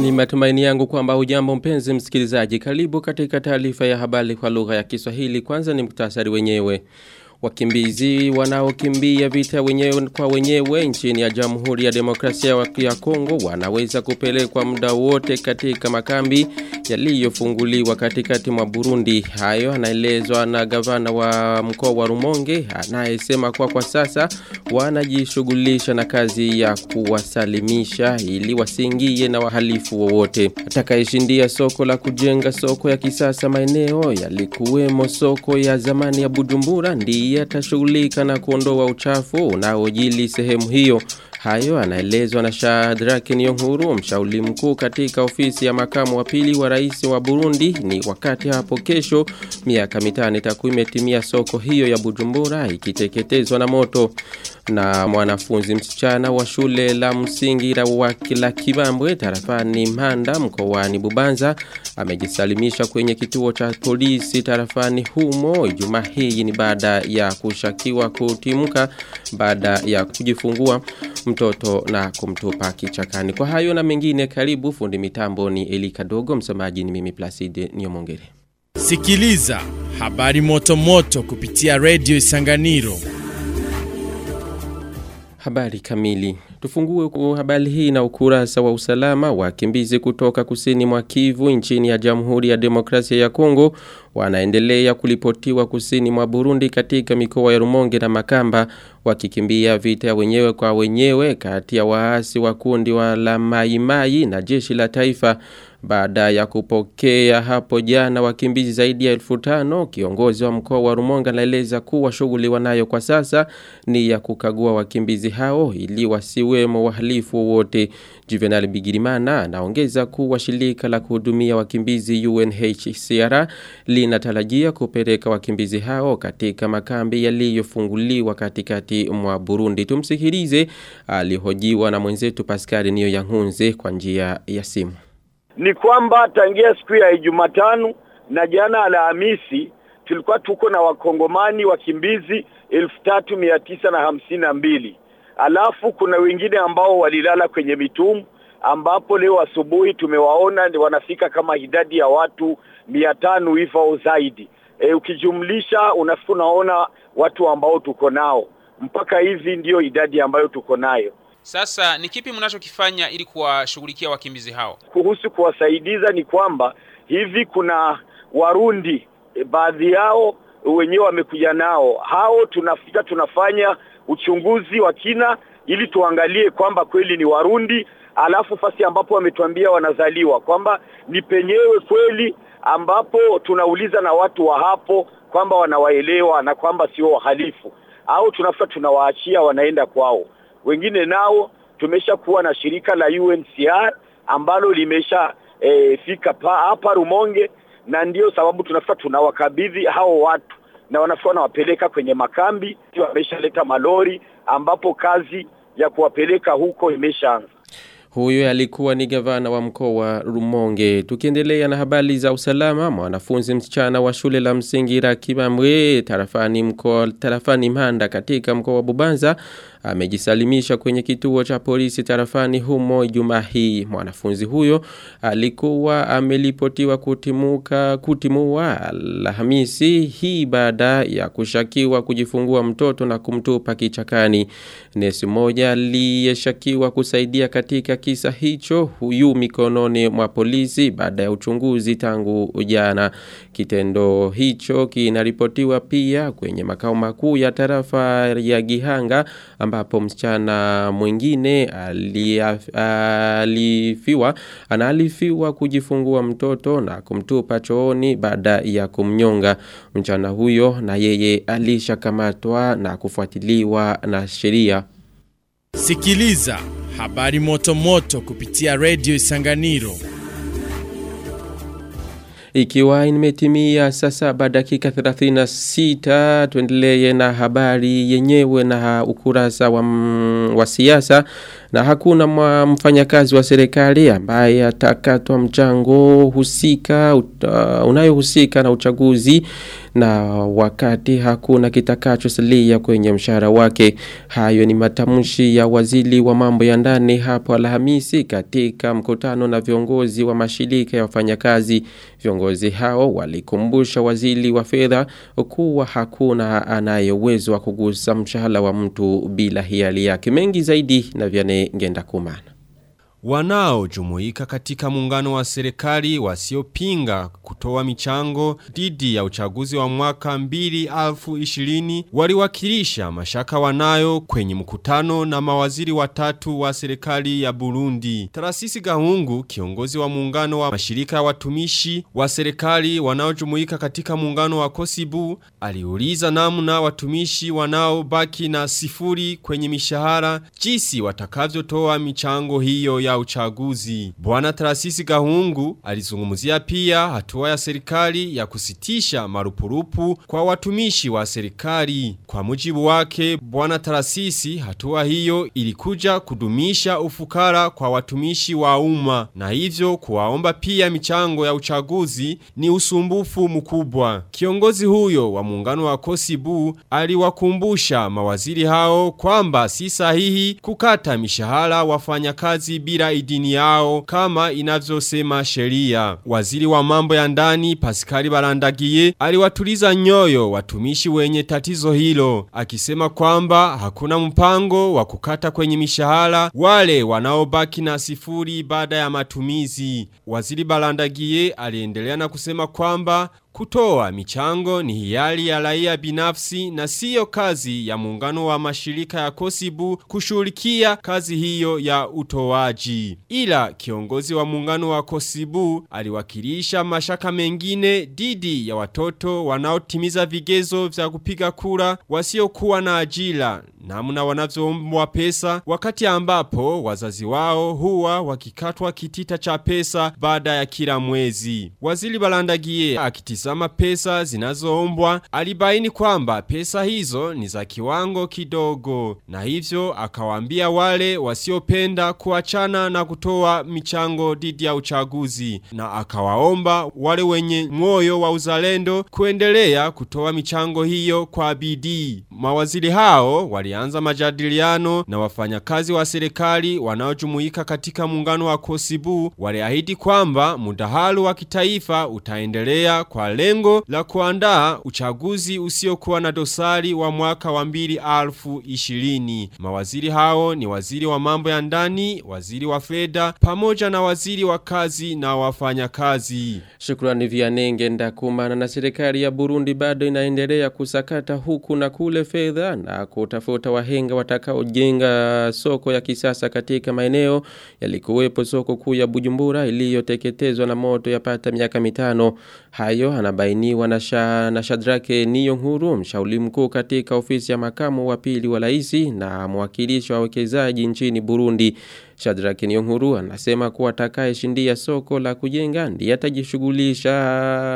Ni matumaini yangu kwamba ujambo mpenzi msikilizaji. Karibu katika taarifa ya habari kwa lugha ya Kiswahili. Kwanza ni muktasari wenyewe. Wakimbizi wanaokimbia vita wenyewe kwa wenyewe nchini ya Jamhuri ya Demokrasia ya Kongo wanaweza kupelekwa muda wote katika makambi yaliyofunguliwa katikati mwa Burundi. Hayo anaelezwa na gavana wa mkoa wa Rumonge anayesema kwa kwa sasa wanajishughulisha na kazi ya kuwasalimisha ili wasiingie na wahalifu wowote. Atakayeshindia soko la kujenga soko ya kisasa maeneo yalikuwemo soko ya zamani ya Bujumbura ndiye atashughulika na kuondoa uchafu unaojili sehemu hiyo. Hayo anaelezwa na Shadrack Nyonguru, mshauri mkuu katika ofisi ya makamu wa pili wa rais wa Burundi. Ni wakati hapo kesho miaka mitano itakuwa imetimia soko hiyo ya Bujumbura ikiteketezwa na moto. Na mwanafunzi msichana wa shule la msingi la Kibambwe tarafani Mhanda mkowani Bubanza amejisalimisha kwenye kituo cha polisi tarafani humo. Ijumaa hii ni baada ya kushakiwa kutimuka baada ya kujifungua mtoto na kumtupa kichakani. Kwa hayo na mengine karibu fundi mitambo ni Elika Dogo msemaji ni mimi Placide Nyomongere. Sikiliza habari moto moto kupitia Radio Isanganiro. Habari kamili. Tufungue habari hii na ukurasa wa usalama wakimbizi kutoka kusini mwa Kivu nchini ya Jamhuri ya Demokrasia ya Kongo wanaendelea kulipotiwa kusini mwa Burundi katika mikoa ya Rumonge na Makamba wakikimbia vita wenyewe kwa wenyewe kati ya waasi wa kundi wa la Maimai na jeshi la taifa baada ya kupokea hapo jana wakimbizi zaidi ya elfu tano kiongozi wa mkoa wa Rumonga anaeleza kuwa shughuli wanayo kwa sasa ni ya kukagua wakimbizi hao ili wasiwemo wahalifu wowote Juvenal Bigirimana anaongeza kuwa shirika la kuhudumia wakimbizi UNHCR linatarajia kupeleka wakimbizi hao katika makambi yaliyofunguliwa katikati mwa Burundi. Tumsikilize alihojiwa na mwenzetu Pascal Niyo yangunze kwa njia ya simu. Ni kwamba tangia siku ya Jumatano na jana Alhamisi tulikuwa tuko na wakongomani wakimbizi elfu tatu mia tisa na hamsini na mbili alafu kuna wengine ambao walilala kwenye mitumu ambapo leo asubuhi tumewaona wanafika kama idadi ya watu mia tano hivyo zaidi. E, ukijumlisha unafika unaona watu ambao tuko nao mpaka hivi ndiyo idadi ambayo tuko nayo. Sasa ni kipi mnachokifanya ili kuwashughulikia wakimbizi hao? Kuhusu kuwasaidiza ni kwamba hivi kuna Warundi e, baadhi yao wenyewe wamekuja nao, hao tunafika tunafanya uchunguzi wa kina ili tuangalie kwamba kweli ni Warundi, alafu fasi ambapo wametuambia wanazaliwa kwamba ni penyewe kweli, ambapo tunauliza na watu wa hapo kwamba wanawaelewa na kwamba sio wahalifu, au tunafika tunawaachia wanaenda kwao. Wengine nao tumeshakuwa na shirika la UNCR ambalo limesha e, fika hapa Rumonge, na ndiyo sababu tunafika tunawakabidhi hao watu na wanafika wanawapeleka kwenye makambi, wameshaleta malori ambapo kazi ya kuwapeleka huko imeshaanza. Huyo alikuwa ni gavana wa mkoa wa Rumonge. Tukiendelea na habari za usalama, mwanafunzi msichana wa shule la msingi la Kibamwe tarafani mkoa tarafani Mhanda katika mkoa wa Bubanza amejisalimisha kwenye kituo cha polisi tarafani humo Ijumaa hii. Mwanafunzi huyo alikuwa amelipotiwa kutimuka kutimua Alhamisi hii baada ya kushakiwa kujifungua mtoto na kumtupa kichakani. Nesi moja aliyeshakiwa kusaidia katika kisa hicho huyu mikononi mwa polisi baada ya uchunguzi tangu jana. Kitendo hicho kinaripotiwa pia kwenye makao makuu ya tarafa ya Gihanga ambapo msichana mwingine alifiwa anaalifiwa kujifungua mtoto na kumtupa chooni baada ya kumnyonga msichana huyo na yeye alishakamatwa na kufuatiliwa na sheria Sikiliza habari moto moto kupitia redio Isanganiro. Ikiwa imetimia saa saba dakika 36 tuendelee na habari yenyewe na ukurasa wa, wa siasa. Na hakuna mfanyakazi wa serikali ambaye atakatwa mchango husika uh, unayohusika na uchaguzi na wakati hakuna kitakachosalia kwenye mshahara wake. Hayo ni matamshi ya waziri wa mambo ya ndani hapo Alhamisi katika mkutano na viongozi wa mashirika ya wafanyakazi. Viongozi hao walikumbusha waziri wa fedha kuwa hakuna anaye uwezo wa kugusa mshahara wa mtu bila hiari yake. Mengi zaidi na vyane ngenda kumana. Wanaojumuika katika muungano wa serikali wasiopinga kutoa michango didi ya uchaguzi wa mwaka 2020 waliwakilisha mashaka wanayo kwenye mkutano na mawaziri watatu wa serikali ya Burundi. Tarasisi Gahungu, kiongozi wa muungano wa mashirika ya watumishi wa serikali wanaojumuika katika muungano wa Kosibu, aliuliza namna watumishi wanaobaki na sifuri kwenye mishahara jinsi watakavyotoa michango hiyo ya uchaguzi. Bwana Tarasisi Gahungu alizungumzia pia hatua ya serikali ya kusitisha marupurupu kwa watumishi wa serikali. Kwa mujibu wake, Bwana Tarasisi hatua hiyo ilikuja kudumisha ufukara kwa watumishi wa umma na hivyo kuwaomba pia michango ya uchaguzi ni usumbufu mkubwa. Kiongozi huyo wa muungano wa Kosibu aliwakumbusha mawaziri hao kwamba si sahihi kukata mishahara wafanyakazi bila idini yao kama inavyosema sheria. Waziri wa mambo ya ndani Pascal Barandagiye aliwatuliza nyoyo watumishi wenye tatizo hilo akisema kwamba hakuna mpango wa kukata kwenye mishahara wale wanaobaki na sifuri baada ya matumizi. Waziri Barandagiye aliendelea na kusema kwamba Kutoa michango ni hiari ya raia binafsi na siyo kazi ya muungano wa mashirika ya kosibu kushughulikia kazi hiyo ya utoaji. Ila kiongozi wa muungano wa kosibu aliwakilisha mashaka mengine didi ya watoto wanaotimiza vigezo vya kupiga kura wasiokuwa na ajira namna wanavyoombwa pesa wakati ambapo wazazi wao huwa wakikatwa kitita cha pesa baada ya kila mwezi. Waziri Balandagie akitizama pesa zinazoombwa alibaini kwamba pesa hizo ni za kiwango kidogo na hivyo akawaambia wale wasiopenda kuachana na kutoa michango dhidi ya uchaguzi na akawaomba wale wenye moyo wa uzalendo kuendelea kutoa michango hiyo kwa bidii. Mawaziri hao walianza majadiliano na wafanyakazi wa serikali wanaojumuika katika muungano wa Kosibu waliahidi kwamba mudahalo wa kitaifa utaendelea kwa lengo la kuandaa uchaguzi usiokuwa na dosari wa mwaka wa mbili alfu ishirini. Mawaziri hao ni waziri wa mambo ya ndani, waziri wa fedha, pamoja na waziri wa kazi na wafanyakazi. Shukrani Vianenge ndakumana na serikali ya Burundi bado inaendelea kusakata huku na kule fedha na kutafuta wahenga watakaojenga soko ya kisasa katika maeneo yalikuwepo soko kuu ya Bujumbura iliyoteketezwa na moto yapata miaka mitano. Hayo anabainiwa na, sha, na Shadrake Niyonkuru mshauri mkuu katika ofisi ya makamu wa pili wa raisi na mwakilishi wa wekezaji nchini Burundi. shadrake Nyonguru anasema kuwa atakaye shindia soko la kujenga ndiye atajishughulisha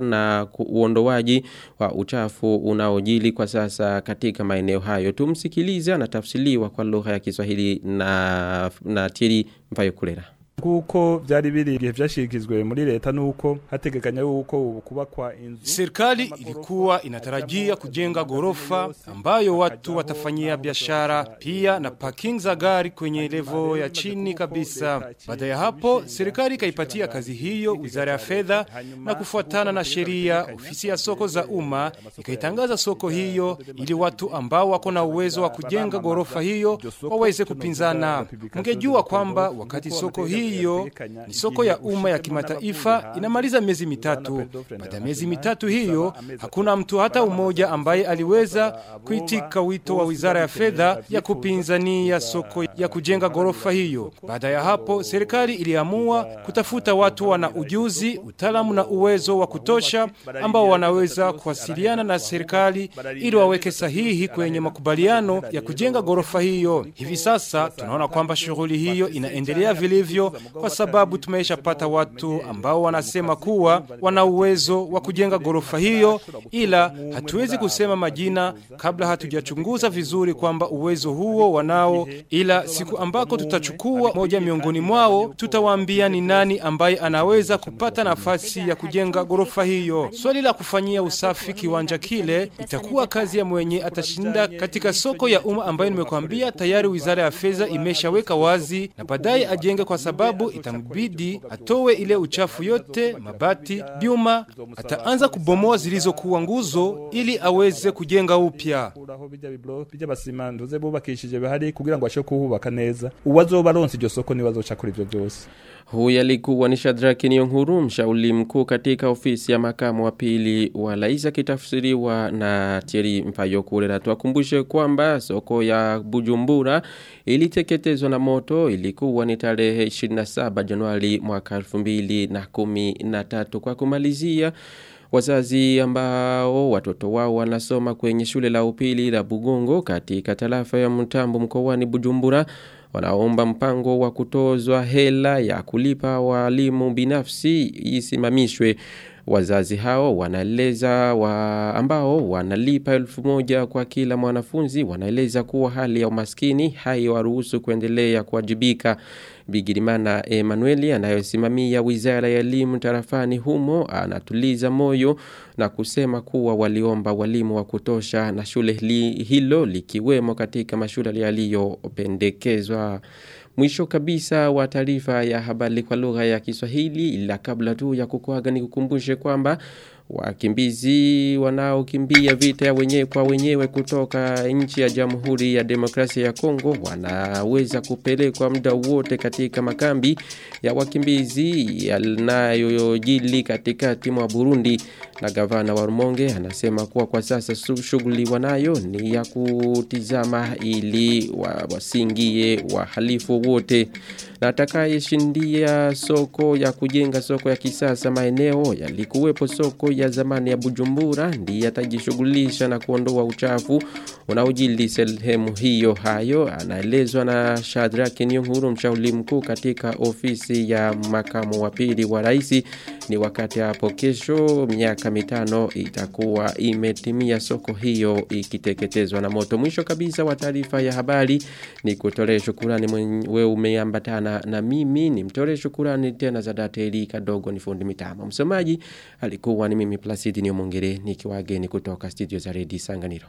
na uondoaji wa uchafu unaojili kwa sasa katika maeneo hayo. Tumsikilize anatafsiriwa kwa lugha ya Kiswahili na na Thierry Mvayokurera. Kuko byari biri gihe vyashikizwe muri leta nuko hategekanya yuko kubakwa inzu Serikali ilikuwa inatarajia kujenga gorofa ambayo watu watafanyia biashara pia na parking za gari kwenye levo ya chini kabisa. Baada ya hapo serikali ikaipatia kazi hiyo Wizara ya Fedha na kufuatana na sheria ofisi ya soko za umma ikaitangaza soko hiyo ili watu ambao wako na uwezo wa kujenga gorofa hiyo waweze kupinzana. Mngejua kwamba wakati soko hiyo hiyo ni soko ya umma ya kimataifa inamaliza miezi mitatu. Baada ya miezi mitatu hiyo hakuna mtu hata umoja ambaye aliweza kuitika wito wa Wizara ya Fedha ya kupinzania soko ya kujenga ghorofa hiyo. Baada ya hapo serikali iliamua kutafuta watu wana ujuzi, utaalamu na uwezo wa kutosha ambao wanaweza kuwasiliana na serikali ili waweke sahihi kwenye makubaliano ya kujenga ghorofa hiyo. Hivi sasa tunaona kwamba shughuli hiyo inaendelea vilivyo kwa sababu tumeshapata watu ambao wanasema kuwa wana uwezo wa kujenga ghorofa hiyo, ila hatuwezi kusema majina kabla hatujachunguza vizuri kwamba uwezo huo wanao, ila siku ambako tutachukua moja miongoni mwao, tutawaambia ni nani ambaye anaweza kupata nafasi ya kujenga ghorofa hiyo. Swali la kufanyia usafi kiwanja kile itakuwa kazi ya mwenye atashinda katika soko ya umma ambayo nimekwambia tayari Wizara ya Fedha imeshaweka wazi, na baadaye ajenge, kwa sababu itambidi atowe ile uchafu yote, mabati, byuma, ataanza kubomoa zilizokuwa nguzo ili aweze kujenga upya. bubakishije bahari kugira ngo ashe kuhubaka neza uwazoba aronse iryo soko niwe azoca Huyu alikuwa ni Shadraki Niyonkuru, mshauri mkuu katika ofisi ya makamu wa pili wa rais akitafsiriwa na Thierry Mpayokure. Na tuwakumbushe kwamba soko ya Bujumbura iliteketezwa na moto ilikuwa ni tarehe 27 Januari mwaka 2013 kwa kumalizia Wazazi ambao watoto wao wanasoma kwenye shule la upili la Bugongo katika tarafa ya Mtambo mkoani Bujumbura wanaomba mpango wa kutozwa hela ya kulipa walimu binafsi isimamishwe. Wazazi hao wanaeleza wa ambao wanalipa elfu moja kwa kila mwanafunzi wanaeleza kuwa hali ya umaskini haiwaruhusu kuendelea kuwajibika. Bigirimana Emanueli anayosimamia wizara ya elimu tarafani humo anatuliza moyo na kusema kuwa waliomba walimu wa kutosha na shule hilo likiwemo katika mashule yaliyopendekezwa. Mwisho kabisa wa taarifa ya habari kwa lugha ya Kiswahili ila kabla tu ya kukuaga ni kukumbushe kwamba wakimbizi wanaokimbia vita wenyewe kwa wenyewe kutoka nchi ya Jamhuri ya Demokrasia ya Kongo wanaweza kupelekwa muda wote katika makambi ya wakimbizi yanayojili katikati mwa Burundi. Na gavana wa Rumonge anasema kuwa kwa sasa shughuli wanayo ni ya kutizama ili wa, wasingie wahalifu wote. Na atakayeshindia soko ya kujenga soko ya kisasa maeneo yalikuwepo soko ya zamani ya Bujumbura ndiye atajishughulisha na kuondoa uchafu unaojili sehemu hiyo. Hayo anaelezwa na Shadrack Nyunguru, mshauri mkuu katika ofisi ya makamu wa pili wa rais ni wakati hapo kesho miaka mitano itakuwa imetimia soko hiyo ikiteketezwa na moto. Mwisho kabisa wa taarifa ya habari ni kutolee shukurani wewe umeambatana na mimi. Ni mtolee shukurani tena za dateli kadogo ni fundi mitama msomaji alikuwa ni mimi Placidi Niomongere nikiwageni kutoka studio za Redi Sanganiro